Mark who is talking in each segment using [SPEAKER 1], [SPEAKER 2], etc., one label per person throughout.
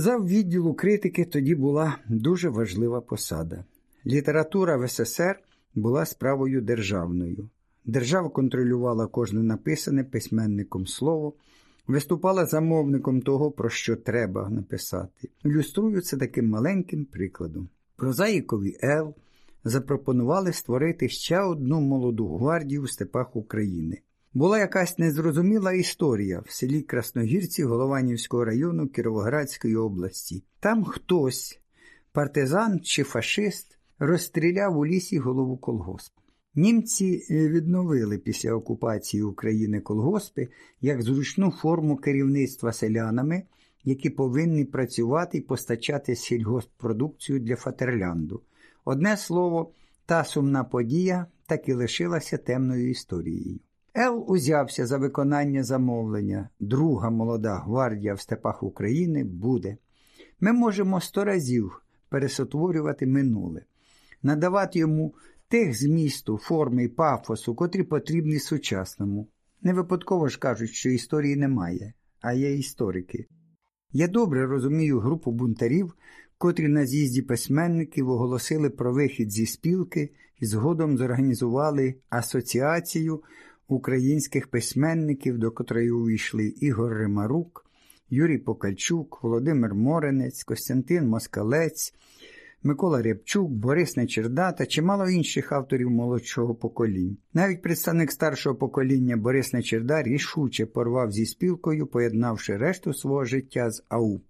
[SPEAKER 1] За відділу критики тоді була дуже важлива посада. Література в СССР була справою державною. Держава контролювала кожне написане письменником слово, виступала замовником того, про що треба написати. Ілюструю це таким маленьким прикладом. Прозаїкові Ел запропонували створити ще одну молоду гвардію в степах України. Була якась незрозуміла історія в селі Красногірці Голованівського району Кіровоградської області. Там хтось, партизан чи фашист, розстріляв у лісі голову колгоспу. Німці е, відновили після окупації України колгоспи як зручну форму керівництва селянами, які повинні працювати і постачати сільгосппродукцію для Фатерлянду. Одне слово, та сумна подія так і лишилася темною історією. Ел узявся за виконання замовлення. Друга молода гвардія в степах України буде. Ми можемо сто разів пересотворювати минуле, надавати йому тих змісту, форми і пафосу, котрі потрібні сучасному. Не випадково ж кажуть, що історії немає, а є історики. Я добре розумію групу бунтарів, котрі на з'їзді письменників оголосили про вихід зі спілки і згодом зорганізували асоціацію українських письменників, до котрої увійшли Ігор Римарук, Юрій Покальчук, Володимир Моренець, Костянтин Москалець, Микола Рябчук, Борис Нечерда та чимало інших авторів молодшого покоління. Навіть представник старшого покоління Борис Нечерда рішуче порвав зі спілкою, поєднавши решту свого життя з АУП.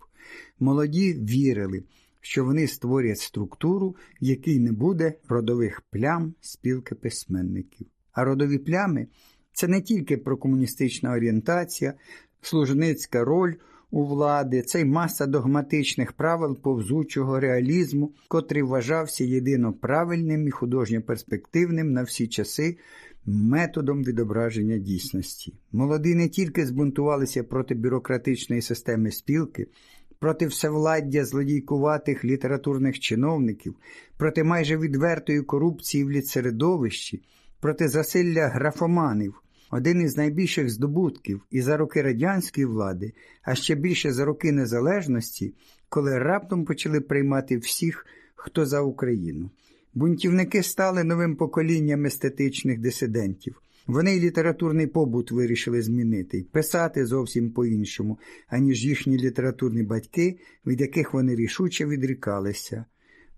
[SPEAKER 1] Молоді вірили, що вони створять структуру, в якій не буде родових плям спілки письменників. А родові плями це не тільки прокомуністична орієнтація, служницька роль у влади, це й маса догматичних правил повзучого реалізму, котрий вважався єдино правильним і художньо перспективним на всі часи методом відображення дійсності. Молоді не тільки збунтувалися проти бюрократичної системи спілки, проти всевладдя злодійкуватих літературних чиновників, проти майже відвертої корупції в ліцередовищі, проти засилля графоманів. Один із найбільших здобутків і за роки радянської влади, а ще більше за роки незалежності, коли раптом почали приймати всіх, хто за Україну. Бунтівники стали новим поколінням естетичних дисидентів. Вони й літературний побут вирішили змінити писати зовсім по-іншому, аніж їхні літературні батьки, від яких вони рішуче відрікалися,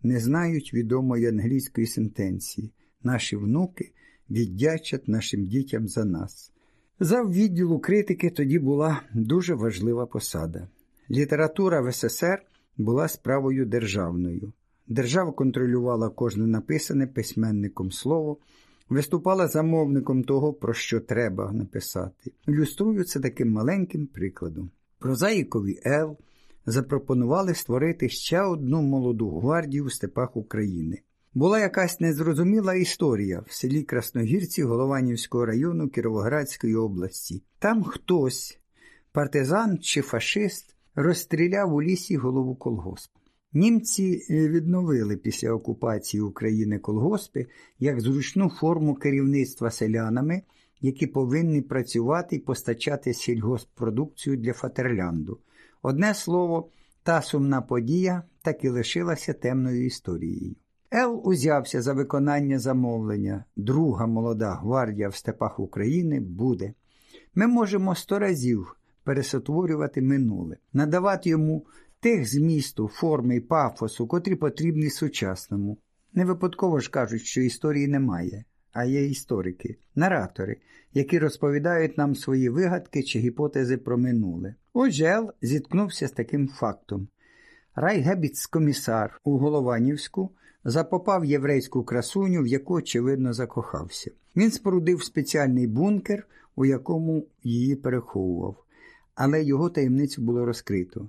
[SPEAKER 1] не знають відомої англійської сентенції. Наші внуки віддячать нашим дітям за нас. За відділу критики тоді була дуже важлива посада. Література в СССР була справою державною. Держава контролювала кожне написане письменником слово, виступала замовником того, про що треба написати. Ілюструю це таким маленьким прикладом. Прозаїкові Ел запропонували створити ще одну молоду гвардію в степах України. Була якась незрозуміла історія в селі Красногірці Голованівського району Кіровоградської області. Там хтось, партизан чи фашист, розстріляв у лісі голову колгоспу. Німці е, відновили після окупації України колгоспи як зручну форму керівництва селянами, які повинні працювати і постачати сільгосппродукцію для Фатерлянду. Одне слово, та сумна подія так і лишилася темною історією. Ел узявся за виконання замовлення. Друга молода гвардія в степах України буде. Ми можемо сто разів пересотворювати минуле, надавати йому тих змісту, форми і пафосу, котрі потрібні сучасному. Не випадково ж кажуть, що історії немає, а є історики, наратори, які розповідають нам свої вигадки чи гіпотези про минуле. Отже, Ел зіткнувся з таким фактом. Райгебіц-комісар у Голованівську запопав єврейську красуню, в яку, очевидно, закохався. Він спорудив спеціальний бункер, у якому її переховував, але його таємницю було розкрито.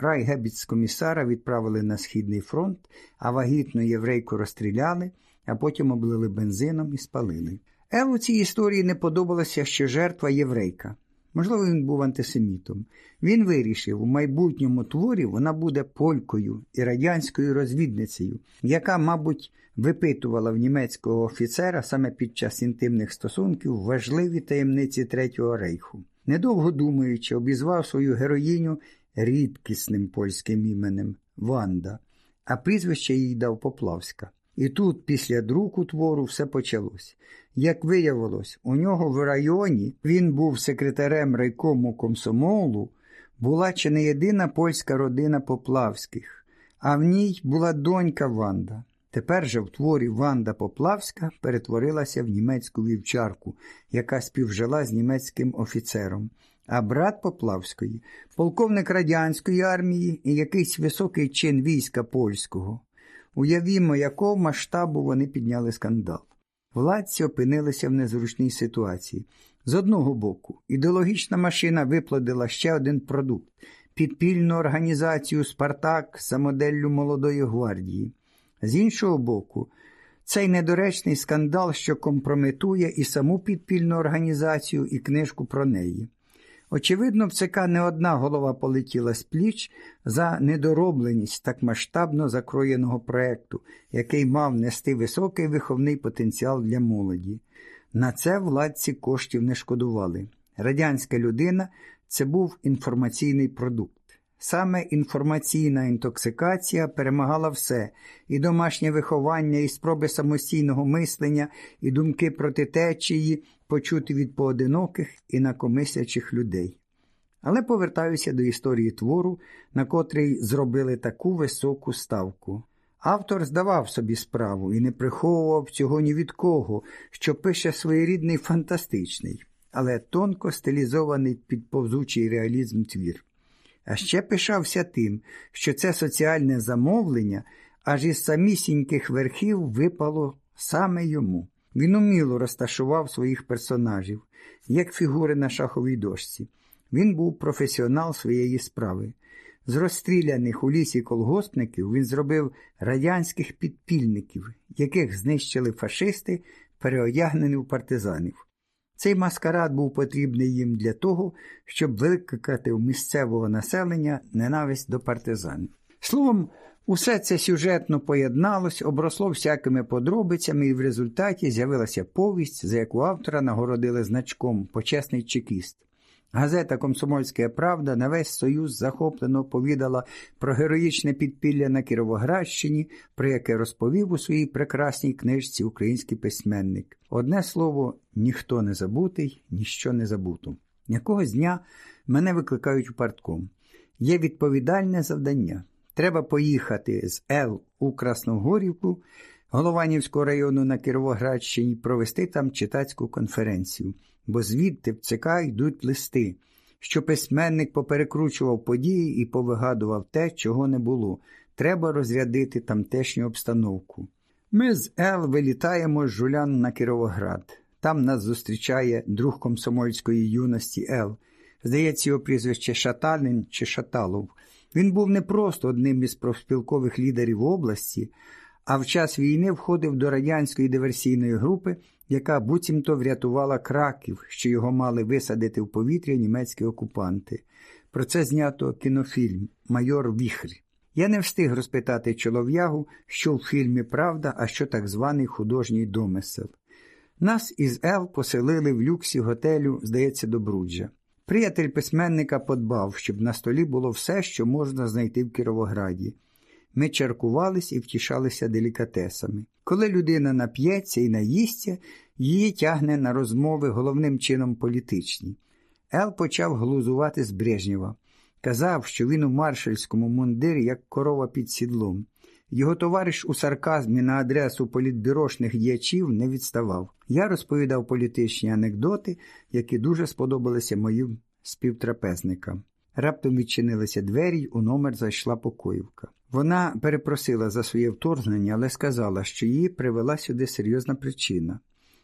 [SPEAKER 1] Райгебіц-комісара відправили на Східний фронт, а вагітну єврейку розстріляли, а потім облили бензином і спалили. Елу цій історії не подобалося, що жертва єврейка. Можливо, він був антисемітом. Він вирішив, у майбутньому творі вона буде полькою і радянською розвідницею, яка, мабуть, випитувала в німецького офіцера саме під час інтимних стосунків важливі таємниці Третього рейху. Недовго думаючи, обізвав свою героїню рідкісним польським іменем Ванда, а прізвище їй дав Поплавська. І тут, після друку твору, все почалось. Як виявилось, у нього в районі він був секретарем райкому комсомолу, була чи не єдина польська родина Поплавських, а в ній була донька Ванда. Тепер же в творі Ванда Поплавська перетворилася в німецьку вівчарку, яка співжила з німецьким офіцером. А брат Поплавської полковник радянської армії і якийсь високий чин війська польського. Уявімо, якого масштабу вони підняли скандал. Владці опинилися в незручній ситуації. З одного боку, ідеологічна машина виплодила ще один продукт підпільну організацію Спартак за моделлю молодої гвардії. З іншого боку, цей недоречний скандал, що компрометує і саму підпільну організацію, і книжку про неї. Очевидно, в ЦК не одна голова полетіла з пліч за недоробленість так масштабно закроєного проекту, який мав нести високий виховний потенціал для молоді. На це владці коштів не шкодували. Радянська людина це був інформаційний продукт. Саме інформаційна інтоксикація перемагала все і домашнє виховання, і спроби самостійного мислення, і думки проти течії, почути від поодиноких і накомислячих людей. Але повертаюся до історії твору, на котрий зробили таку високу ставку. Автор здавав собі справу і не приховував цього ні від кого, що пише своєрідний фантастичний, але тонко стилізований під повзучий реалізм твір. А ще пишався тим, що це соціальне замовлення аж із самісіньких верхів випало саме йому. Він уміло розташував своїх персонажів, як фігури на шаховій дошці. Він був професіонал своєї справи. З розстріляних у лісі колгоспників він зробив радянських підпільників, яких знищили фашисти, переодягнені в партизанів. Цей маскарад був потрібний їм для того, щоб викликати у місцевого населення ненависть до партизанів. Словом, усе це сюжетно поєдналось, обросло всякими подробицями, і в результаті з'явилася повість, за яку автора нагородили значком Почесний чекіст. Газета Комсомольська Правда на весь Союз захоплено повідала про героїчне підпілля на Кіровоградщині, про яке розповів у своїй прекрасній книжці український письменник. Одне слово, ніхто не забутий, ніщо не забуто. Якогось дня мене викликають у партком. Є відповідальне завдання. Треба поїхати з Л у Красногорівку, Голованівського району на Кіровоградщині, провести там читацьку конференцію бо звідти в ЦК йдуть листи, що письменник поперекручував події і повигадував те, чого не було. Треба розрядити тамтешню обстановку. Ми з Ел вилітаємо з жулян на Кіровоград. Там нас зустрічає друг комсомольської юності Ел. Здається, його прізвище Шаталин чи Шаталов. Він був не просто одним із профспілкових лідерів області, а в час війни входив до радянської диверсійної групи яка буцімто врятувала краків, що його мали висадити в повітря німецькі окупанти. Про це знято кінофільм Майор Віхрь. Я не встиг розпитати чолов'ягу, що в фільмі Правда, а що так званий художній домисел. Нас із Ел поселили в люксі готелю, здається, Добруджа. Приятель письменника подбав, щоб на столі було все, що можна знайти в Кіровограді. Ми чаркувались і втішалися делікатесами. Коли людина нап'ється і наїсться, її тягне на розмови головним чином політичні. Ел почав глузувати з Брежнєва. Казав, що він у маршальському мундирі, як корова під сідлом. Його товариш у сарказмі на адресу політбюрошних діячів не відставав. Я розповідав політичні анекдоти, які дуже сподобалися моїм співтрапезникам. Раптом відчинилися двері, й у номер зайшла покоївка. Вона перепросила за своє вторгнення, але сказала, що її привела сюди серйозна причина.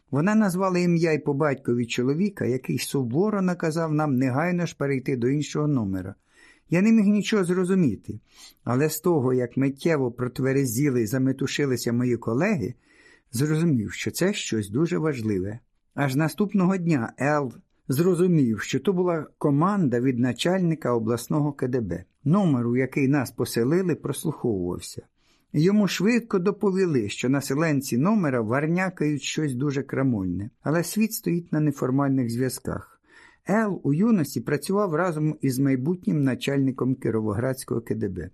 [SPEAKER 1] Вона назвала ім'я й по батькові чоловіка, який суворо наказав нам негайно ж перейти до іншого номера. Я не міг нічого зрозуміти, але з того, як миттєво протверезіли і заметушилися мої колеги, зрозумів, що це щось дуже важливе. Аж наступного дня Ел зрозумів, що то була команда від начальника обласного КДБ. Номер, у який нас поселили, прослуховувався. Йому швидко доповіли, що населенці номера варнякають щось дуже крамольне, але світ стоїть на неформальних зв'язках. Ел у юності працював разом із майбутнім начальником Кіровоградського КДБ.